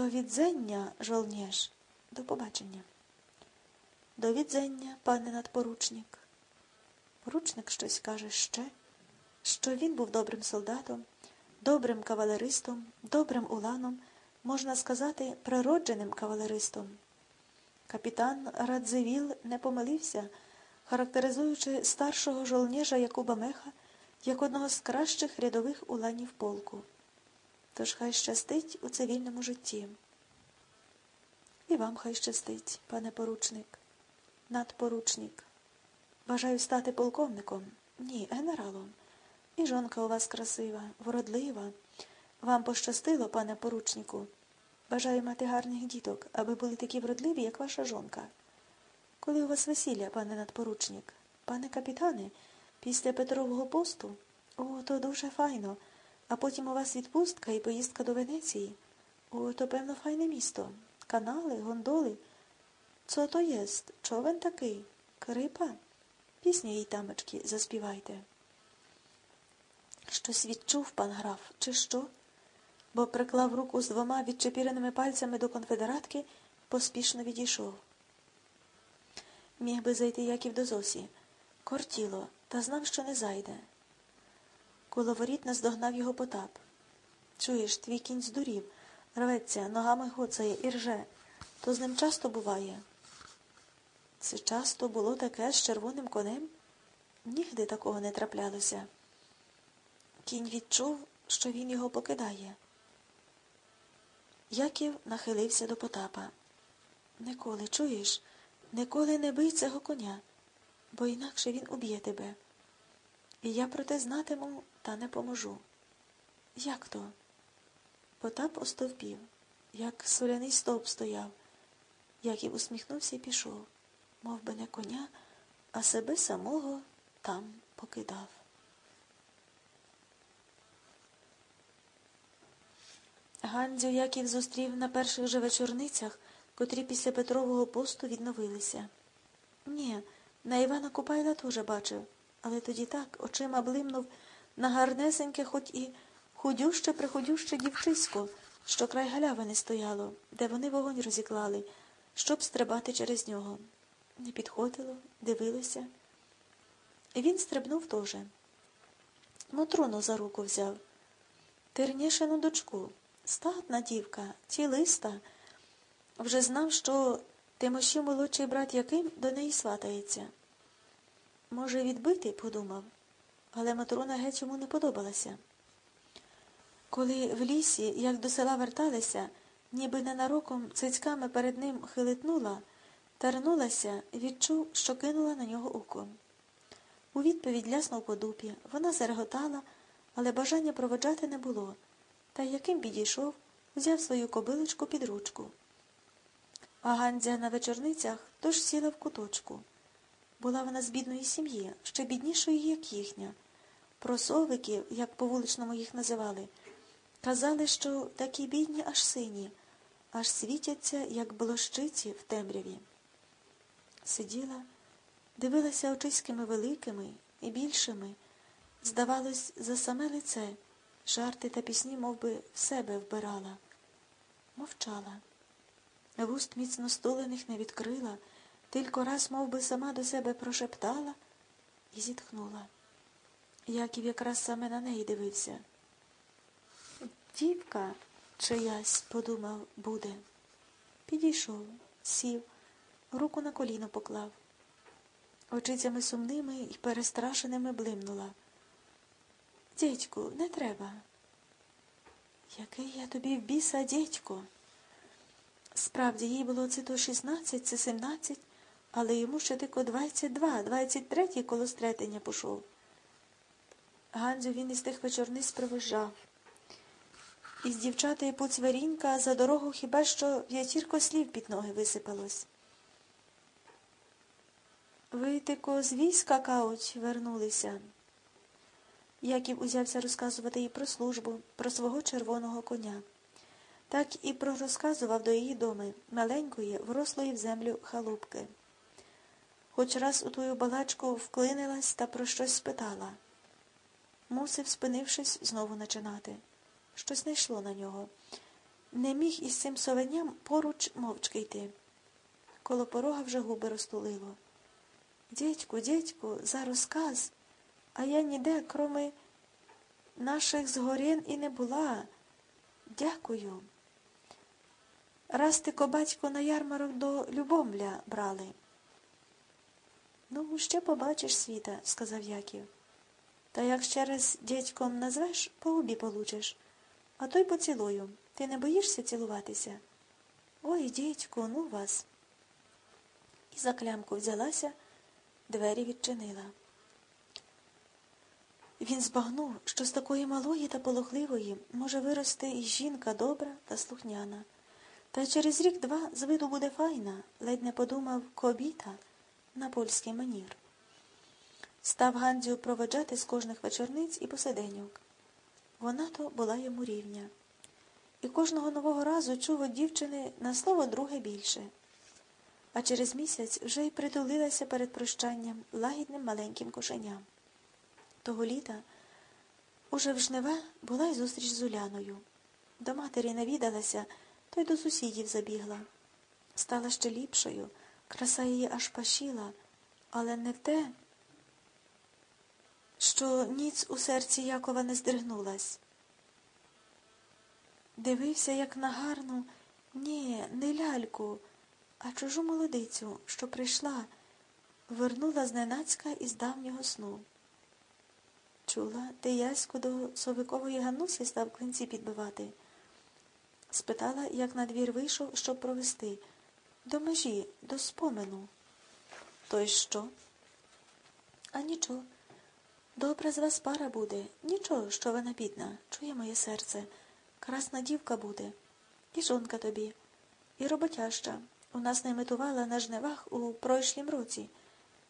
До відзення, жолніж. До побачення. До відзення, пане надпоручник. Поручник щось каже ще, що він був добрим солдатом, добрим кавалеристом, добрим уланом, можна сказати, природженим кавалеристом. Капітан Радзивіл не помилився, характеризуючи старшого жолніжа Якуба Меха як одного з кращих рядових уланів полку. Тож хай щастить у цивільному житті. І вам хай щастить, пане поручник, надпоручник. Бажаю стати полковником, ні, генералом. І жонка у вас красива, вродлива. Вам пощастило, пане поручнику. Бажаю мати гарних діток, аби були такі вродливі, як ваша жонка. Коли у вас весілля, пане надпоручник, пане капітане, після Петрового посту? О, то дуже файно. А потім у вас відпустка і поїздка до Венеції. О, то, певно, файне місто. Канали, гондоли. Цо то єст? Човен такий? Крипа? Пісню їй, тамочки, заспівайте. Щось відчув пан граф, чи що? Бо приклав руку з двома відчепіреними пальцями до конфедератки, поспішно відійшов. Міг би зайти Яків до Зосі. Кортіло, та знав, що не зайде. Коло воріт наздогнав його потап. Чуєш, твій кінь здурів, рветься, ногами гоцає і рже. То з ним часто буває. Це часто було таке з червоним конем? Нігде такого не траплялося. Кінь відчув, що він його покидає. Яків нахилився до Потапа. Николи, чуєш, ніколи не бий цього коня, бо інакше він уб'є тебе. І я про те знатиму, та не поможу. Як то? Потап остовпів, як соляний стовп стояв. Яків усміхнувся і пішов, мов би не коня, а себе самого там покидав. Гандзю Яків зустрів на перших же вечорницях, котрі після Петрового посту відновилися. Ні, на Івана Купайла теж бачив, але тоді так очима блимнув на гарнесеньке, хоч і худюще прихудюще дівчисько, що край галявини стояло, де вони вогонь розіклали, щоб стрибати через нього. Не підходило, дивилося. Він стрибнув теж. Мотруну за руку взяв. Тернішину дочку. Статна дівка, цілиста. Вже знав, що Тимоші молодший брат Яким до неї сватається. Може, відбити, подумав, але Матрона геть йому не подобалася. Коли в лісі, як до села верталися, ніби ненароком цицьками перед ним хилитнула, тернулася, відчув, що кинула на нього око. У відповідь ляснув по дупі, вона зареготала, але бажання проводжати не було. Та яким підійшов, взяв свою кобилочку під ручку. А Гандзя на вечорницях тож сіла в куточку. Була вона з бідної сім'ї, ще біднішої, як їхня. Про совиків, як по вуличному їх називали, казали, що такі бідні, аж сині, аж світяться, як блощиці в темряві. Сиділа, дивилася очиськими великими і більшими, здавалось, за саме лице. Жарти та пісні мов би, в себе вбирала. Мовчала. Вуст міцно стулених не відкрила, тільки раз мов би, сама до себе прошептала і зітхнула. Яків якраз саме на неї дивився. Дівка чиясь, подумав, буде. Підійшов, сів, руку на коліно поклав. Очицями сумними і перестрашеними блимнула. Дідьку, не треба. Який я тобі в біса, дідько? Справді, їй було це то 16, це 17, але йому ще тільки 22, 23 коло стретення пішов. Ганзю він із тих вечорниць провожав. Із дівчатою поцверінька за дорогу хіба що в'ятірко слів під ноги висипалось. Ви тико з війська, кауть, вернулися. Яків узявся розказувати їй про службу, про свого червоного коня. Так і пророзказував до її доми, маленької, врослої в землю халупки. Хоч раз у тую балачку вклинилась та про щось спитала. Мусив, спинившись, знову начинати. Щось не йшло на нього. не міг із цим совенням поруч мовчки йти. Коло порога вже губи розтулило. Дідьку, дідьку, за розказ, а я ніде, кроме наших згорін, і не була. Дякую. Раз ти кобатько на ярмарок до Любомля брали. Ну, ще побачиш світа, сказав Яків. Та як ще раз дядьком назвеш, по губі получиш, а той поцілую. Ти не боїшся цілуватися? Ой, дідьку, ну вас. І за клямку взялася, двері відчинила. Він збагнув, що з такої малої та полохливої може вирости і жінка добра та слухняна. Та через рік-два з виду буде файна, ледь не подумав кобіта на польський манір. Став Гандзю проведжати з кожних вечорниць і посиденьок. Вона то була йому рівня. І кожного нового разу чув від дівчини на слово друге більше. А через місяць вже й притулилася перед прощанням лагідним маленьким кошеням. Того літа уже в жниве була й зустріч з Уляною. До матері навідалася, то й до сусідів забігла. Стала ще ліпшою, краса її аж пашіла, але не те, що ніц у серці Якова не здригнулась. Дивився, як на гарну, ні, не ляльку, а чужу молодицю, що прийшла, вернула зненацька із давнього сну. Чула, ти яську до совикової Ганусі став клинці підбивати. Спитала, як на двір вийшов, щоб провести. До межі, до спомену. То й що? А нічого. Добра з вас пара буде. Нічого, що вона бідна, чує моє серце. Красна дівка буде. І жонка тобі, і роботяща. У нас не метувала на жнивах у пройшлім році.